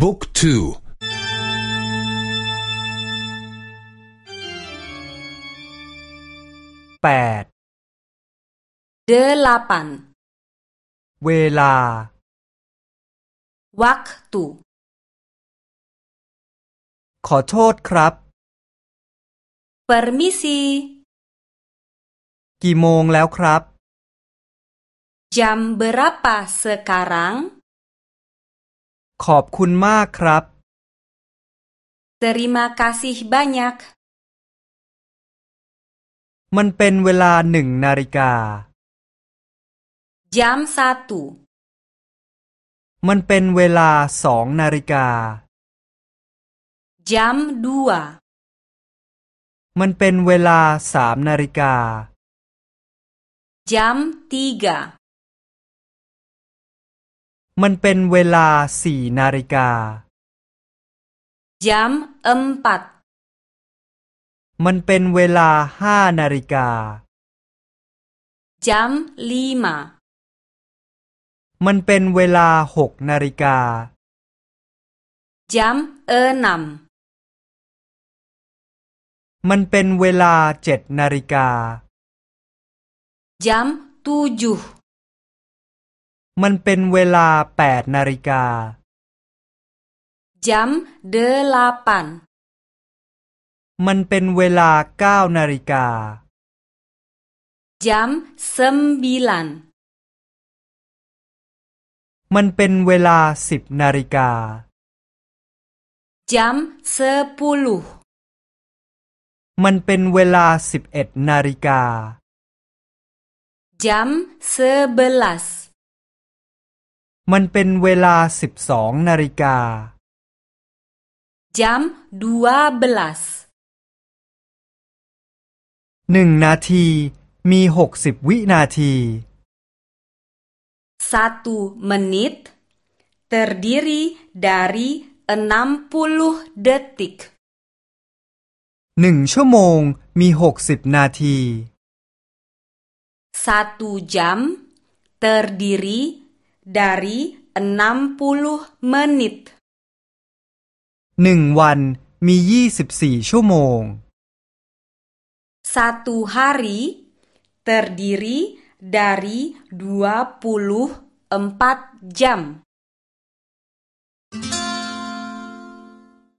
บุ๊กทูแปด delapan เวลา waktu ขอโทษครับ permisi กี่โมงแล้วครับ jam berapa sekarang ขอบคุณมากครับ terima kasih banyak มันเป็นเวลาหนึ่งนาฬิกา jam satu มันเป็นเวลาสองนาฬิกา jam dua มันเป็นเวลาสามนาฬิกา jam tiga มันเป็นเวลาสี่นาฬิกา jam empat มันเป็นเวลาห้านาฬิกา jam lima มันเป็นเวลาหกนาฬิกา jam enam มันเป็นเวลาเจ็ดนาฬิกา jam tujuh มันเป็นเวลาแปดนาฬิกา jam delapan มันเป็นเวลาเก้านาฬิกา jam sembilan มันเป็นเวลาสิบนาฬิกา jam sepuluh มันเป็นเวลาสิบเอ็ดนาฬิกา jam sebelas มันเป็นเวลาสิบสองนาฬิกา jam dua belas หนึ่งนาทีมีหกสิบวินาที satu menit terdiri dari enam puluh detik หนึ่งชั่วโมงมีหกสิบนาที satu jam terdiri dari enam puluh menit หนึ่งวันมียี่สิบสี่ชั่วโมง satu hari terdiri dari dua puluh empat jam